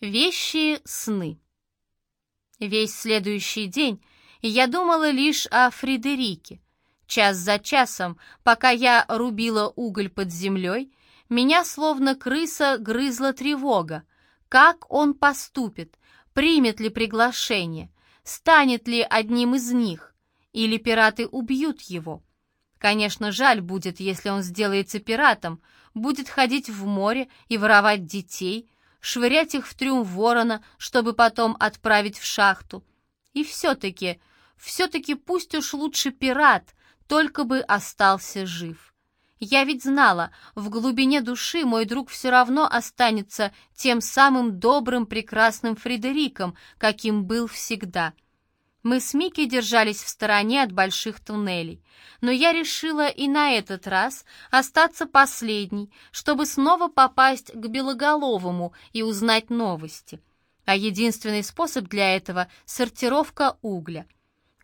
Вещи сны. Весь следующий день я думала лишь о Фредерике. Час за часом, пока я рубила уголь под землей, меня словно крыса грызла тревога. Как он поступит? Примет ли приглашение? Станет ли одним из них? Или пираты убьют его? Конечно, жаль будет, если он сделается пиратом, будет ходить в море и воровать детей, швырять их в трюм ворона, чтобы потом отправить в шахту. И все-таки, все-таки пусть уж лучше пират, только бы остался жив. Я ведь знала, в глубине души мой друг все равно останется тем самым добрым, прекрасным Фредериком, каким был всегда — мы с Микки держались в стороне от больших туннелей, но я решила и на этот раз остаться последней, чтобы снова попасть к Белоголовому и узнать новости. А единственный способ для этого — сортировка угля.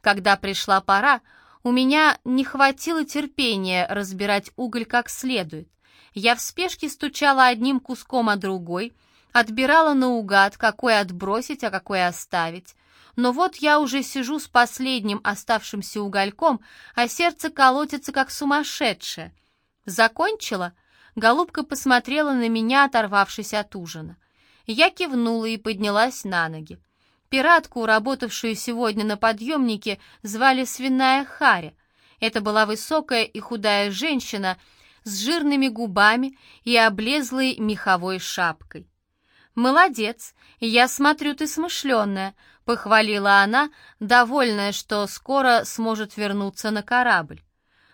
Когда пришла пора, у меня не хватило терпения разбирать уголь как следует. Я в спешке стучала одним куском о другой, отбирала наугад, какой отбросить, а какой оставить, но вот я уже сижу с последним оставшимся угольком, а сердце колотится как сумасшедшее. Закончила? Голубка посмотрела на меня, оторвавшись от ужина. Я кивнула и поднялась на ноги. Пиратку, работавшую сегодня на подъемнике, звали Свиная Харя. Это была высокая и худая женщина с жирными губами и облезлой меховой шапкой. «Молодец, я смотрю, ты смышленная», — похвалила она, довольная, что скоро сможет вернуться на корабль.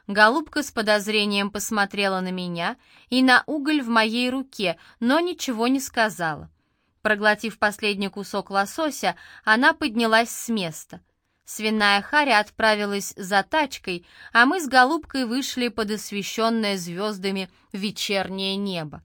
Голубка с подозрением посмотрела на меня и на уголь в моей руке, но ничего не сказала. Проглотив последний кусок лосося, она поднялась с места. Свиная Харя отправилась за тачкой, а мы с Голубкой вышли под освещенное звездами вечернее небо.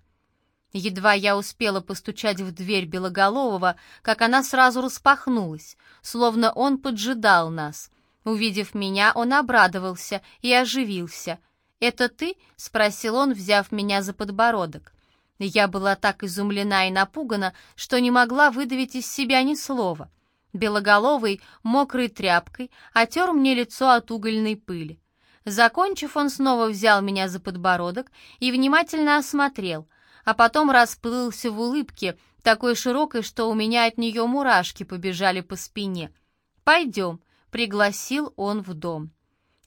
Едва я успела постучать в дверь Белоголового, как она сразу распахнулась, словно он поджидал нас. Увидев меня, он обрадовался и оживился. «Это ты?» — спросил он, взяв меня за подбородок. Я была так изумлена и напугана, что не могла выдавить из себя ни слова. Белоголовый, мокрой тряпкой, отер мне лицо от угольной пыли. Закончив, он снова взял меня за подбородок и внимательно осмотрел — а потом расплылся в улыбке, такой широкой, что у меня от нее мурашки побежали по спине. «Пойдем», — пригласил он в дом.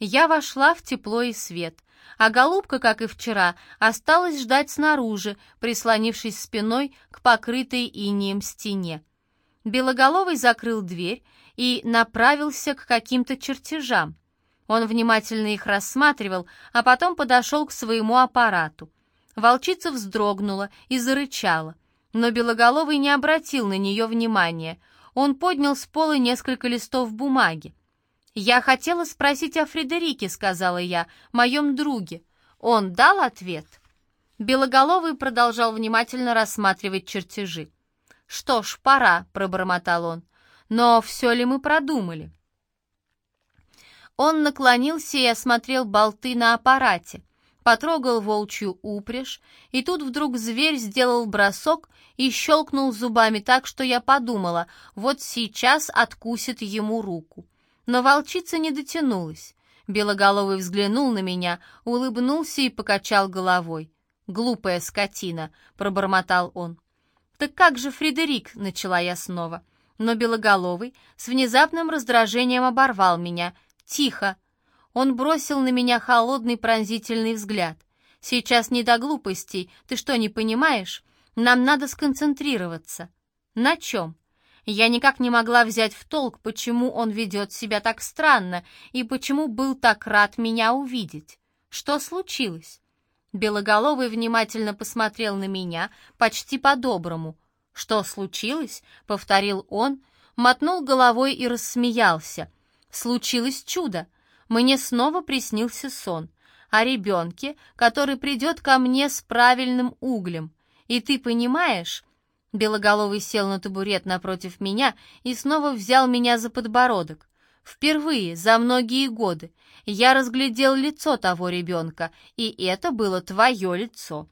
Я вошла в тепло и свет, а голубка, как и вчера, осталась ждать снаружи, прислонившись спиной к покрытой инеем стене. Белоголовый закрыл дверь и направился к каким-то чертежам. Он внимательно их рассматривал, а потом подошел к своему аппарату. Волчица вздрогнула и зарычала, но Белоголовый не обратил на нее внимания. Он поднял с пола несколько листов бумаги. «Я хотела спросить о Фредерике», — сказала я, — «моем друге». Он дал ответ. Белоголовый продолжал внимательно рассматривать чертежи. «Что ж, пора», — пробормотал он. «Но все ли мы продумали?» Он наклонился и осмотрел болты на аппарате потрогал волчью упряжь, и тут вдруг зверь сделал бросок и щелкнул зубами так, что я подумала, вот сейчас откусит ему руку. Но волчица не дотянулась. Белоголовый взглянул на меня, улыбнулся и покачал головой. «Глупая скотина», — пробормотал он. «Так как же Фредерик?» — начала я снова. Но Белоголовый с внезапным раздражением оборвал меня. «Тихо!» Он бросил на меня холодный пронзительный взгляд. «Сейчас не до глупостей, ты что, не понимаешь? Нам надо сконцентрироваться». «На чем?» Я никак не могла взять в толк, почему он ведет себя так странно и почему был так рад меня увидеть. Что случилось? Белоголовый внимательно посмотрел на меня, почти по-доброму. «Что случилось?» — повторил он, мотнул головой и рассмеялся. «Случилось чудо мне снова приснился сон о ребенке, который придет ко мне с правильным углем. И ты понимаешь...» Белоголовый сел на табурет напротив меня и снова взял меня за подбородок. Впервые за многие годы я разглядел лицо того ребенка, и это было твое лицо.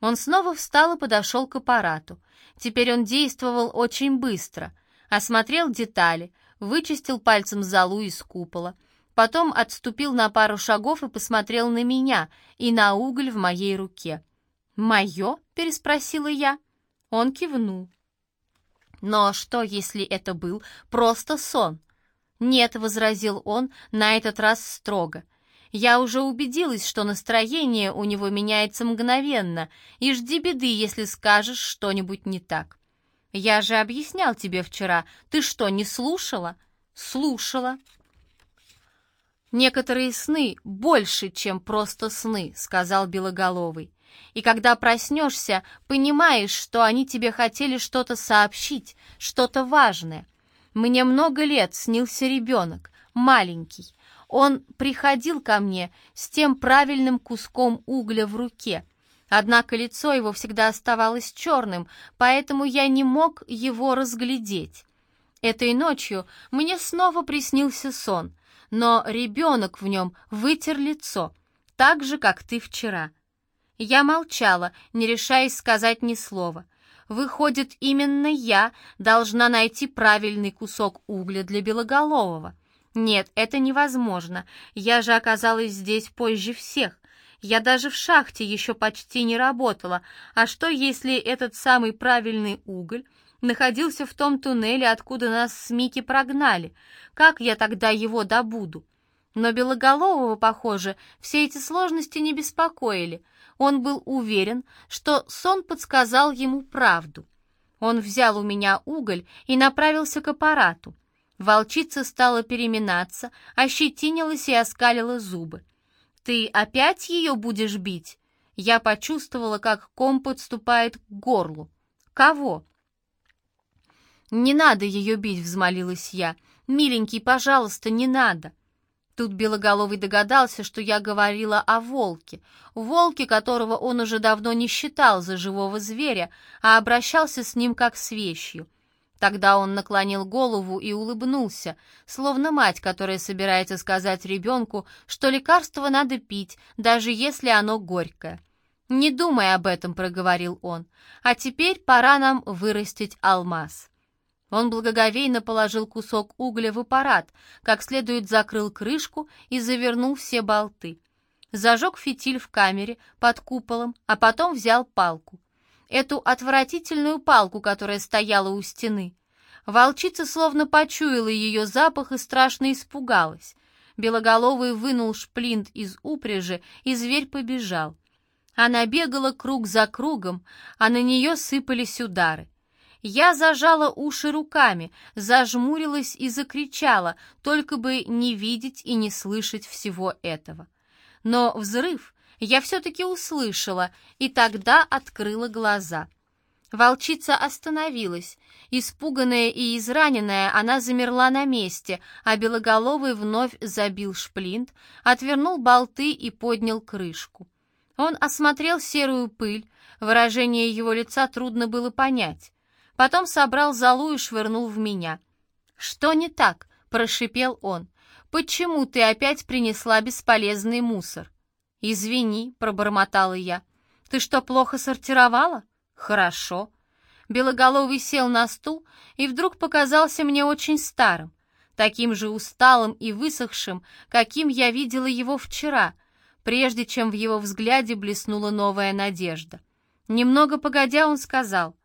Он снова встал и подошел к аппарату. Теперь он действовал очень быстро. Осмотрел детали, вычистил пальцем залу из купола. Потом отступил на пару шагов и посмотрел на меня и на уголь в моей руке. «Мое?» — переспросила я. Он кивнул. «Но что, если это был просто сон?» «Нет», — возразил он, на этот раз строго. «Я уже убедилась, что настроение у него меняется мгновенно, и жди беды, если скажешь что-нибудь не так». «Я же объяснял тебе вчера. Ты что, не слушала?» «Слушала». «Некоторые сны больше, чем просто сны», — сказал Белоголовый. «И когда проснешься, понимаешь, что они тебе хотели что-то сообщить, что-то важное. Мне много лет снился ребенок, маленький. Он приходил ко мне с тем правильным куском угля в руке. Однако лицо его всегда оставалось черным, поэтому я не мог его разглядеть. Этой ночью мне снова приснился сон, но ребенок в нем вытер лицо, так же, как ты вчера. Я молчала, не решаясь сказать ни слова — Выходит, именно я должна найти правильный кусок угля для Белоголового. Нет, это невозможно. Я же оказалась здесь позже всех. Я даже в шахте еще почти не работала. А что, если этот самый правильный уголь находился в том туннеле, откуда нас с Мики прогнали? Как я тогда его добуду? Но Белоголового, похоже, все эти сложности не беспокоили — он был уверен, что сон подсказал ему правду. Он взял у меня уголь и направился к аппарату. Волчица стала переминаться, ощетинилась и оскалила зубы. «Ты опять ее будешь бить?» Я почувствовала, как ком подступает к горлу. «Кого?» «Не надо ее бить», — взмолилась я. «Миленький, пожалуйста, не надо». Тут Белоголовый догадался, что я говорила о волке, волке, которого он уже давно не считал за живого зверя, а обращался с ним как с вещью. Тогда он наклонил голову и улыбнулся, словно мать, которая собирается сказать ребенку, что лекарство надо пить, даже если оно горькое. «Не думай об этом», — проговорил он, — «а теперь пора нам вырастить алмаз». Он благоговейно положил кусок угля в аппарат, как следует закрыл крышку и завернул все болты. Зажег фитиль в камере под куполом, а потом взял палку. Эту отвратительную палку, которая стояла у стены. Волчица словно почуяла ее запах и страшно испугалась. Белоголовый вынул шплинт из упряжи, и зверь побежал. Она бегала круг за кругом, а на нее сыпались удары. Я зажала уши руками, зажмурилась и закричала, только бы не видеть и не слышать всего этого. Но взрыв я все-таки услышала, и тогда открыла глаза. Волчица остановилась. Испуганная и израненная, она замерла на месте, а Белоголовый вновь забил шплинт, отвернул болты и поднял крышку. Он осмотрел серую пыль, выражение его лица трудно было понять. Потом собрал залу и швырнул в меня. «Что не так?» — прошипел он. «Почему ты опять принесла бесполезный мусор?» «Извини», — пробормотала я. «Ты что, плохо сортировала?» «Хорошо». Белоголовый сел на стул и вдруг показался мне очень старым, таким же усталым и высохшим, каким я видела его вчера, прежде чем в его взгляде блеснула новая надежда. Немного погодя он сказал,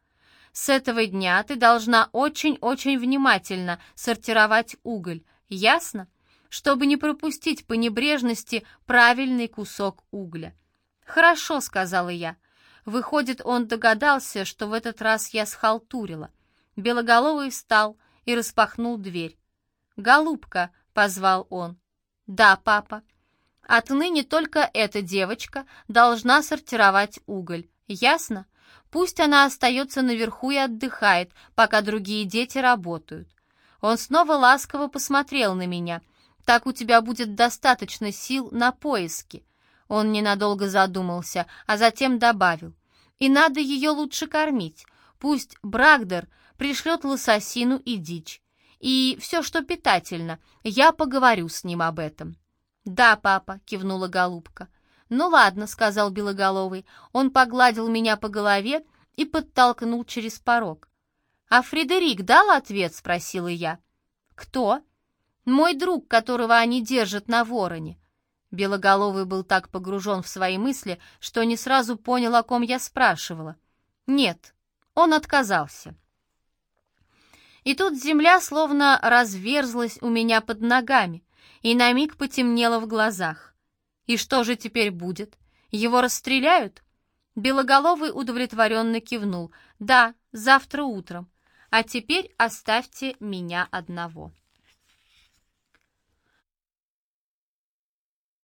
с этого дня ты должна очень-очень внимательно сортировать уголь, ясно? Чтобы не пропустить по небрежности правильный кусок угля. «Хорошо», — сказала я. Выходит, он догадался, что в этот раз я схалтурила. Белоголовый встал и распахнул дверь. «Голубка», — позвал он. «Да, папа. Отныне только эта девочка должна сортировать уголь. Ясно? Пусть она остается наверху и отдыхает, пока другие дети работают. Он снова ласково посмотрел на меня. Так у тебя будет достаточно сил на поиски. Он ненадолго задумался, а затем добавил. И надо ее лучше кормить. Пусть Брагдер пришлет лососину и дичь. И все, что питательно, я поговорю с ним об этом. «Да, папа», — кивнула голубка. «Ну ладно», — сказал Белоголовый. Он погладил меня по голове и подтолкнул через порог. «А Фредерик дал ответ?» — спросила я. «Кто?» «Мой друг, которого они держат на вороне». Белоголовый был так погружен в свои мысли, что не сразу понял, о ком я спрашивала. «Нет, он отказался». И тут земля словно разверзлась у меня под ногами, и на миг потемнело в глазах. И что же теперь будет? Его расстреляют? Белоголовый удовлетворенно кивнул. Да, завтра утром. А теперь оставьте меня одного.